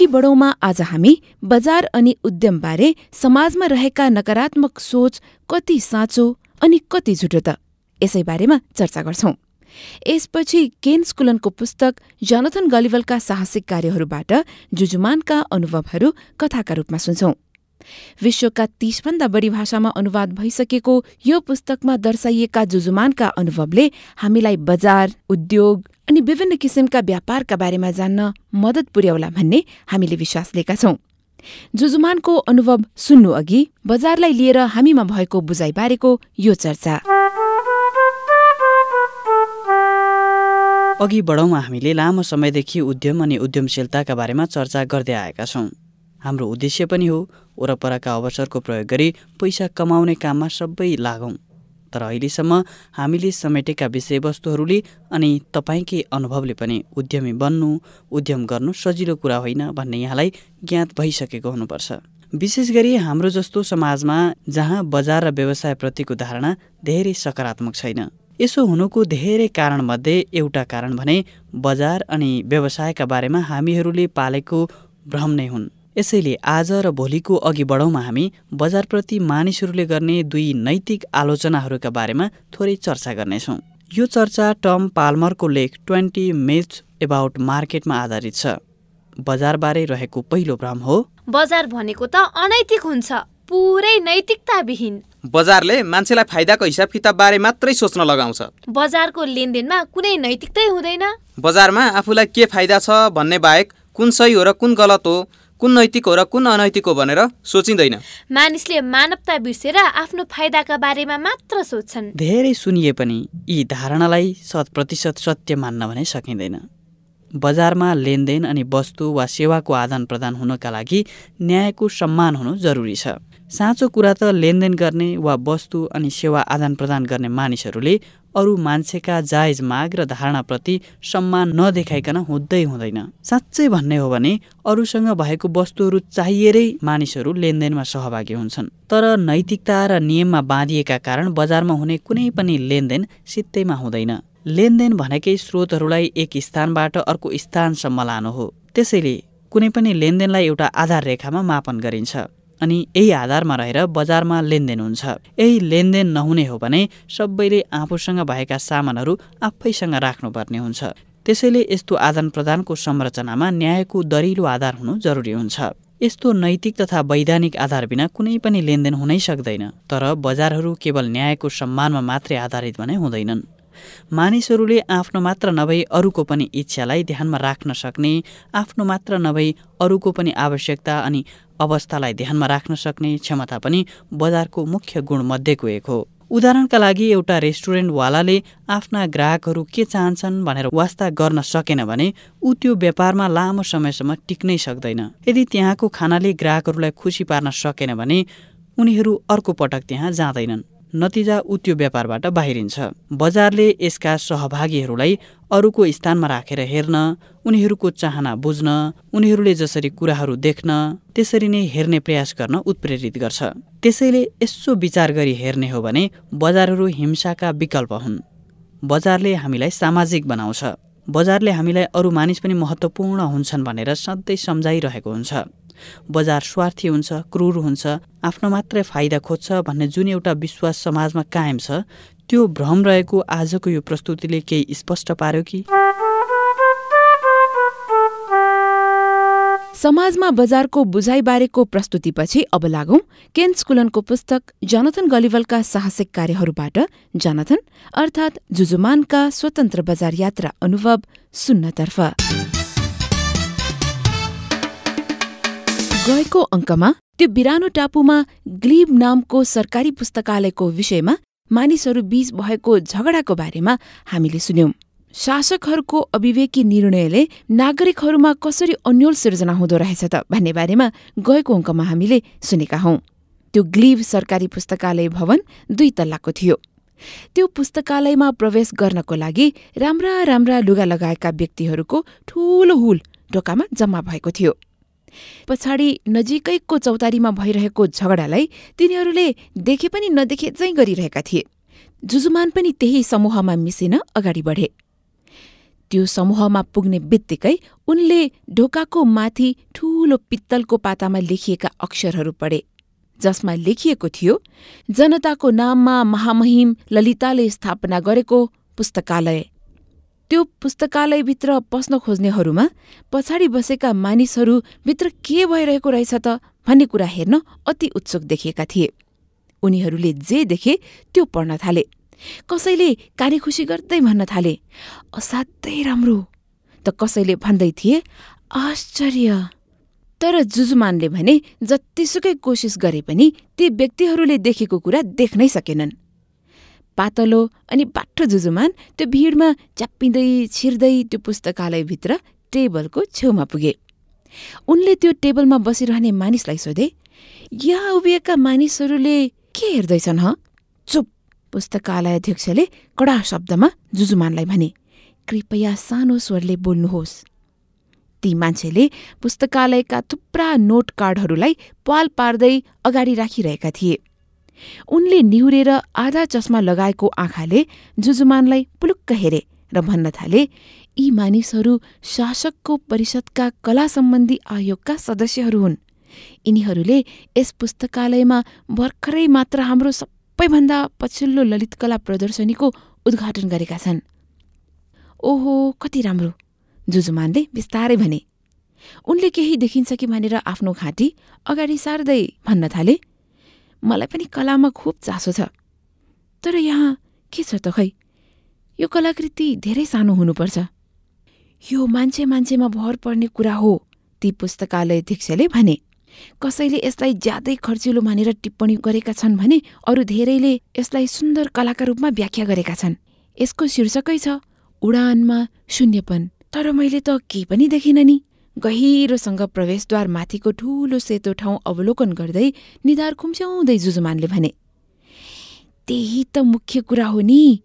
अघि बढौँमा आज हामी बजार अनि उद्यमबारे समाजमा रहेका नकारात्मक सोच कति साँचो अनि कति झुटो त यसै बारेमा चर्चा गर्छौं। यसपछि केन स्कुलनको पुस्तक जनथन गलिवलका साहसिक कार्यहरूबाट जुजुमानका अनुभवहरू कथाका रूपमा सुन्छौं। विश्वका तीसभन्दा बढी भाषामा अनुवाद भइसकेको यो पुस्तकमा दर्शाइएका जुजुमानका अनुभवले हामीलाई बजार उद्योग अनि विभिन्न किसिमका व्यापारका बारेमा जान्न मद्दत पुर्याउला भन्ने हामीले विश्वास लिएका छौं। जुजुमानको अनुभव सुन्नु अघि बजारलाई लिएर हामीमा भएको बुझाइ यो चर्चा। अघि बढौँमा हामीले लामो समयदेखि उद्यम अनि उद्यमशीलताका बारेमा चर्चा गर्दै आएका छौँ। हाम्रो उद्देश्य पनि हो वरपरका अवसरको प्रयोग गरी पैसा कमाउने काममा सबै लागौँ। तर अहिलेसम्म हामीले समेटेका विषयवस्तुहरूले अनि तपाईँकै अनुभवले पनि उद्यमी बन्नु उद्यम गर्नु सजिलो कुरा होइन भन्ने यहाँलाई ज्ञात भइसकेको हुनुपर्छ। विशेष गरी हाम्रो जस्तो समाजमा जहाँ बजार र व्यवसायप्रतिको धारणा धेरै सकारात्मक छैन। यसो हुनुको धेरै कारणमध्ये एउटा कारण भने बजार अनि व्यवसायका बारेमा हामीहरूले पालेको भ्रम नै हुन्। यसैले आज र भोलिको अघि बढौँमा हामी बजारप्रति मानिसहरूले गर्ने दुई नैतिक आलोचनाहरूका बारेमा थोरै चर्चा गर्नेछौँ। यो चर्चा टम पाल्मरको लेख ट्वेन्टी मिथ्स एबाउट मार्केटमा आधारित छ। बजारबारे रहेको पहिलो भ्रम हो बजार भनेको त अनैतिक हुन्छ पुरै नैतिकताविहीन। बजारले मान्छेलाई फाइदाको हिसाब किताब बारे मात्रै सोच्न लगाउँछ। बजारको लेनदेनमा कुनै नैतिकतै हुँदैन। बजारमा आफूलाई के फाइदा छ भन्ने बाहेक कुन सही हो र कुन गलत हो कुन नैतिक हो र कुन अनैतिक हो भनेर सोचिँदैन। मानिसले मानवता बिर्सेर आफ्नो फाइदाका बारेमा मात्र सोध्छन् धेरै सुनिए पनि यी धारणालाई शत प्रतिशत सत्य मान्न भने सकिँदैन। बजारमा लेनदेन अनि वस्तु वा सेवाको आदान प्रदान हुनका लागि न्यायको सम्मान हुनु जरुरी छ। साँचो कुरा त लेनदेन गर्ने वा वस्तु अनि सेवा आदान प्रदान गर्ने मानिसहरूले अरू मान्छेका जायज माग र धारणाप्रति सम्मान नदेखाइकन हुँदै हुँदैन। साँच्चै भन्ने हो भने अरूसँग भएको वस्तुहरू चाहिएरै मानिसहरू लेनदेनमा सहभागी हुन्छन्। तर नैतिकता र नियममा बाँधिएका कारण बजारमा हुने कुनै पनि लेनदेन सित्तैमा हुँदैन। लेनदेन भनेकै स्रोतहरूलाई एक स्थानबाट अर्को स्थानसम्म लानु हो। त्यसैले कुनै पनि लेनदेनलाई एउटा आधार रेखामा मापन गरिन्छ। अनि यही आधारमा रहेर बजारमा लेनदेन हुन्छ। यही लेनदेन नहुने हो भने सबैले आफूसँग भएका सामानहरू आफैसँग राख्नुपर्ने हुन्छ। त्यसैले यस्तो आदान प्रदानको संरचनामा न्यायको दरिलो आधार हुनु जरुरी हुन्छ। यस्तो नैतिक तथा वैधानिक आधार बिना कुनै पनि लेनदेन हुनै सक्दैन तर बजारहरू केवल न्यायको सम्मानमा मात्रै आधारित भने हुँदैनन्। मानिसहरूले आफ्नो मात्र नभई अरूको पनि इच्छालाई ध्यानमा राख्न सक्ने आफ्नो मात्र नभई अरूको पनि आवश्यकता अनि अवस्थालाई ध्यानमा राख्न सक्ने क्षमता पनि बजारको मुख्य गुणमध्येको एक हो। उदाहरणका लागि एउटा रेस्टुरेन्टवालाले आफ्ना ग्राहकहरू के चाहन्छन् भनेर वास्ता गर्न सकेन भने ऊ त्यो व्यापारमा लामो समयसम्म टिक्नै सक्दैन। यदि त्यहाँको खानाले ग्राहकहरूलाई खुसी पार्न सकेन भने उनीहरू अर्को पटक त्यहाँ जाँदैनन्। नतिजा ऊ त्यो व्यापारबाट बाहिरिन्छ। बजारले यसका सहभागीहरूलाई अरूको स्थानमा राखेर हेर्न उनीहरूको चाहना बुझ्न उनीहरूले जसरी कुराहरू देख्न त्यसरी नै हेर्ने प्रयास गर्न उत्प्रेरित गर्छ। त्यसैले यसो विचार गरी हेर्ने हो भने बजारहरू हिंसाका विकल्प हुन्। बजारले हामीलाई सामाजिक बनाउँछ। बजारले हामीलाई अरू मानिस पनि महत्त्वपूर्ण हुन्छन् भनेर सधैँ सम्झाइरहेको हुन्छ। बजार स्वार्थी हुन्छ क्रूर हुन्छ आफ्नो मात्रै फाइदा खोज्छ भन्ने जुन एउटा विश्वास समाजमा कायम छ त्यो भ्रम रहेको आजको यो प्रस्तुतिले केही स्पष्ट पार्यो कि? समाजमा बजारको बुझाइबारेको प्रस्तुतिपछि अब लागौं केन स्कुलनको पुस्तक जनथन गलिवलका साहसिक कार्यहरूबाट जनथन अर्थात् जुजुमानका स्वतन्त्र बजार यात्रा अनुभव सुन्नतर्फ। गएको अङ्कमा त्यो बिरानो टापुमा ग्लिब नामको सरकारी पुस्तकालयको विषयमा मानिसहरू बीच भएको झगडाको बारेमा हामीले सुन्यौं। शासकहरूको अविवेकी निर्णयले नागरिकहरूमा कसरी अन्यल सिर्जना हुँदो रहेछ त भन्ने बारेमा गएको अङ्कमा हामीले सुनेका हौं। त्यो ग्लिभ सरकारी पुस्तकालय भवन दुई तल्लाको थियो। त्यो पुस्तकालयमा प्रवेश गर्नको लागि राम्रा राम्रा लुगा लगाएका व्यक्तिहरूको ठूलो हुल ढोकामा जम्मा भएको थियो। पछाडि नजिकैको चौतारीमा भइरहेको झगडालाई तिनीहरूले देखे पनि नदेखे गरिरहेका थिए। जुजुमान पनि त्यही समूहमा मिसिन अगाडि बढे। त्यो समूहमा पुग्ने बित्तिकै उनले ढोकाको माथि ठूलो पित्तलको पातामा लेखिएका अक्षरहरू पढे जसमा लेखिएको थियो जनताको नाममा महामहिम ललिताले स्थापना गरेको पुस्तकालय। त्यो पुस्तकालयभित्र पस्न खोज्नेहरूमा पछाडि बसेका मानिसहरू भित्र के भइरहेको रहेछ त भन्ने कुरा हेर्न अति उत्सुक देखिएका थिए। उनीहरूले जे देखे त्यो पढ्न थाले। कसैले खुसी गर्दै भन्न थाले असाध्यै राम्रो त कसैले भन्दै थिए आश्चर्य तर जुजुमानले भने जतिसुकै कोसिस गरे पनि ती व्यक्तिहरूले देखेको कुरा देख्नै सकेनन्। पातलो अनि बाठो जुजुमान त्यो भिडमा च्याप्पिँदै छिर्दै त्यो पुस्तकालयभित्र टेबलको छेउमा पुगे। उनले त्यो टेबलमा बसिरहने मानिसलाई सोधे यहाँ उभिएका मानिसहरूले के हेर्दैछन् ह? चुप पुस्तकालय अध्यक्षले कडा शब्दमा जुजुमानलाई भने कृपया सानो स्वरले बोल्नुहोस्। ती मान्छेले पुस्तकालयका थुप्रा नोट कार्डहरूलाई पाल पार्दै अगाडि राखिरहेका थिए। उनले निहुरेर आधा चस्मा लगाएको आँखाले जुजुमानलाई पुलुक्क हेरे र भन्न थाले यी मानिसहरू शासकको परिषदका कला सम्बन्धी आयोगका सदस्यहरू हुन्। यिनीहरूले यस पुस्तकालयमा भर्खरै मात्र हाम्रो सबैभन्दा पछिल्लो ललितकला प्रदर्शनीको उद्घाटन गरेका छन्। ओहो कति राम्रो जुजुमानले बिस्तारै भने। उनले केही देखिन्छ कि भनेर आफ्नो घाँटी अगाडि सार्दै भन्न थाले मलाई पनि कलामा खुब चासो छ। तर यहाँ के छ त खै? यो कलाकृति धेरै सानो हुनुपर्छ। यो मान्छे मान्छेमा भर पर्ने कुरा हो ती पुस्तकालय अध्यक्षले भने। कसैले यसलाई ज्यादै खर्चिलो मानेर टिप्पणी गरेका छन् भने अरू धेरैले यसलाई सुन्दर कलाका रूपमा व्याख्या गरेका छन्। यसको शीर्षकै छ उडानमा शून्यपन। तर मैले त केही पनि देखिनँ नि। गहिरोसँग प्रवेशद्वार माथिको ठूलो सेतो ठाउँ अवलोकन गर्दै निधार खुम्स्याउँदै जुजुमानले भने त्यही त मुख्य कुरा हो नि।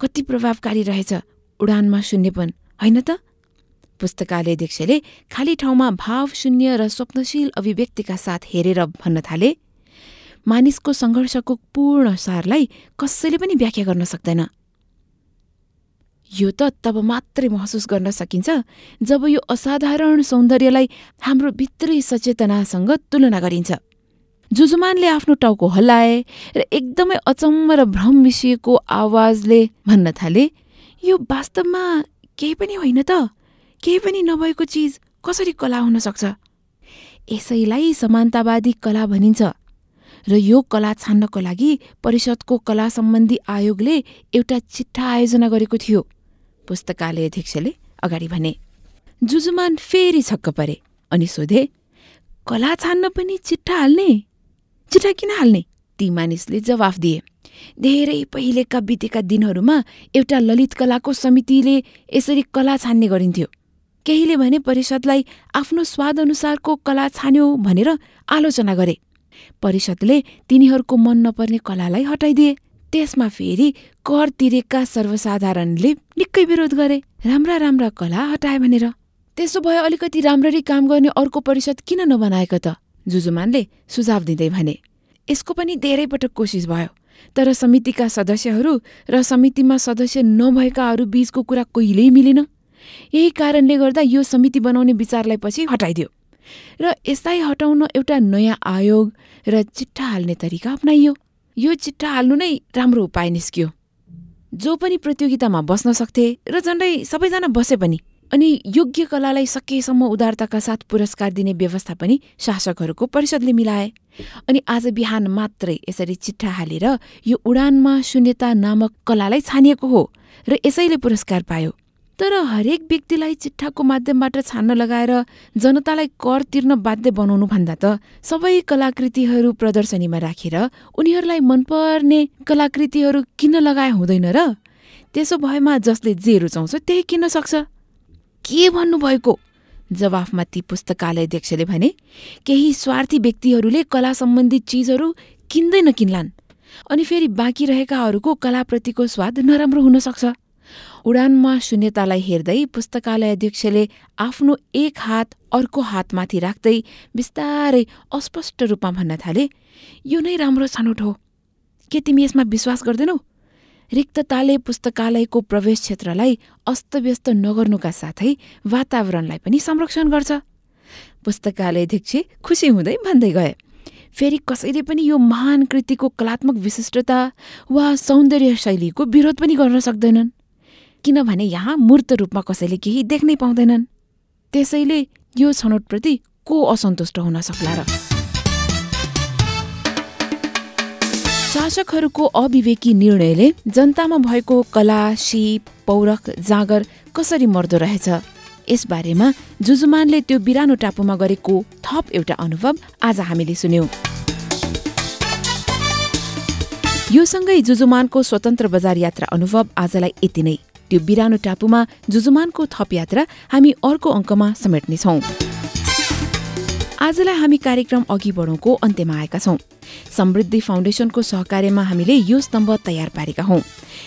कति प्रभावकारी रहेछ। उडानमा शून्यपन होइन त? पुस्तकालय अध्यक्षले खाली ठाउँमा भावशून्य र स्वप्नशील अभिव्यक्तिका साथ हेरेर भन्न थाले मानिसको सङ्घर्षको पूर्ण सारलाई कसैले पनि व्याख्या गर्न सक्दैन। यो त तब मात्रै महसुस गर्न सकिन्छ जब यो असाधारण सौन्दर्यलाई हाम्रो भित्री सचेतनासँग तुलना गरिन्छ। जुजुमानले आफ्नो टाउको हल्लाए र एकदमै अचम्म र भ्रम मिसिएको आवाजले भन्न थाले यो वास्तवमा केही पनि होइन त? केही पनि नभएको चिज कसरी कला हुन सक्छ? यसैलाई समानतावादी कला भनिन्छ र यो कला छान्नको लागि परिषदको कला सम्बन्धी आयोगले एउटा चिट्ठा आयोजना गरेको थियो। पुस्तकालय अध्यक्षले अगाडि भने जुजुमान फेरि छक्क परे अनि सोधे कला छान्न पनि चिट्ठा हाल्ने? चिट्ठा किन हाल्ने? ती मानिसले जवाफ दिए धेरै पहिलेका बितेका दिनहरूमा एउटा ललित कलाको समितिले यसरी कला छान्ने गरिन्थ्यो। केहीले भने परिषदलाई आफ्नो स्वाद अनुसारको कला छान्यो भनेर आलोचना गरे। परिषदले तिनीहरूको मन नपर्ने कलालाई हटाइदिए। त्यसमा फेरि कर तिरेका सर्वसाधारणले निकै विरोध गरे। राम्रा राम्रा कला हटाए भनेर। त्यसो भए अलिकति राम्ररी काम गर्ने अर्को परिषद किन नबनाएको त? जुजुमानले सुझाव दिँदै भने यसको पनि धेरै पटक कोसिस भयो तर समितिका सदस्यहरू र समितिमा सदस्य नभएकाहरू बीचको कुरा कहिल्यै मिलेन। यही कारणले गर्दा यो समिति बनाउने विचारलाई पछि हटाइदियो। र यसलाई हटाउन एउटा नयाँ आयोग र चिट्ठा हाल्ने तरिका अप्नाइयो। यो चिट्ठा हाल्नु नै राम्रो उपाय निस्कियो। जो पनि प्रतियोगितामा बस्न सक्थे र झन्डै सबैजना बसे पनि अनि योग्य कलालाई सकेसम्म उदारताका साथ पुरस्कार दिने व्यवस्था पनि शासकहरूको परिषदले मिलाए। अनि आज बिहान मात्रै यसरी चिट्ठा हालेर यो उडानमा शून्यता नामक कलालाई छानिएको हो र यसैले पुरस्कार पायो। तर हरेक व्यक्तिलाई चिट्ठाको माध्यमबाट छान्न लगाएर जनतालाई कर तिर्न बाध्य बनाउनु भन्दा त सबै कलाकृतिहरू प्रदर्शनीमा राखेर उनीहरूलाई मनपर्ने कलाकृतिहरू किन्न लगाए हुँदैन र? त्यसो भएमा जसले जे रुचाउँछ त्यही किन्न सक्छ। के भन्नुभएको? जवाफमा ती पुस्तकालय अध्यक्षले भने केही स्वार्थी व्यक्तिहरूले कला सम्बन्धी चिजहरू किन्दै नकिन्लान्। अनि फेरि बाँकी रहेकाहरूको कलाप्रतिको स्वाद नराम्रो हुन सक्छ। उडानमा शून्यतालाई हेर्दै पुस्तकालय अध्यक्षले आफ्नो एक हात अर्को हातमाथि राख्दै बिस्तारै अस्पष्ट रूपमा भन्न थाले यो नै राम्रो छनौट हो। के तिमी यसमा विश्वास गर्दैनौ? रिक्तताले पुस्तकालयको प्रवेश क्षेत्रलाई अस्तव्यस्त नगर्नुका साथै वातावरणलाई पनि संरक्षण गर्छ। पुस्तकालयाध्यक्ष खुसी हुँदै भन्दै गए फेरि कसैले पनि यो महान कृतिको कलात्मक विशिष्टता वा सौन्दर्य शैलीको विरोध पनि गर्न सक्दैनन्। किनभने यहाँ मूर्त रूपमा कसैले केही देख्नै पाउँदैनन्। त्यसैले यो छनौटप्रति को असन्तुष्ट हुन सक्ला र? शासकहरूको अविवेकी निर्णयले जनतामा भएको कला सिप पौरख जाँगर कसरी मर्दो रहेछ? यसबारेमा जुजुमानले त्यो बिरानो टापुमा गरेको थप एउटा अनुभव आज हामीले सुन्यौं। यो सँगै जुजुमानको स्वतन्त्र बजार यात्रा अनुभव आजलाई यति नै। त्यो बिरानो टापुमा जुजुमानको थप यात्रा हामी अर्को अङ्कमा समेट्नेछौँ। आजलाई हामी कार्यक्रम अघि बढौँको अन्त्यमा आएका छौँ। समृद्धि फाउन्डेसनको सहकार्यमा हामीले यो स्तम्भ तयार पारेका हौँ।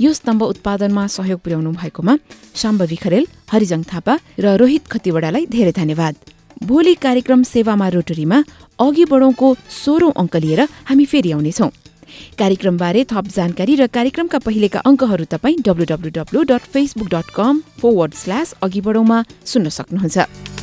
यो स्तम्भ उत्पादनमा सहयोग पुर्याउनु भएकोमा शाम्बवी खरेल हरिजङ थापा र रोहित खतिवडालाई धेरै धन्यवाद। भोलि कार्यक्रम सेवामा रोटरीमा अघि बढौँको सोह्रौं अङ्क लिएर हामी फेरि आउनेछौँ। कार्यक्रमबारे थप जानकारी र कार्यक्रमका पहिलेका अङ्कहरू तपाईँ W W W dot Facebook dot com forward slash अघि बढौँमा सुन्न सक्नुहुन्छ।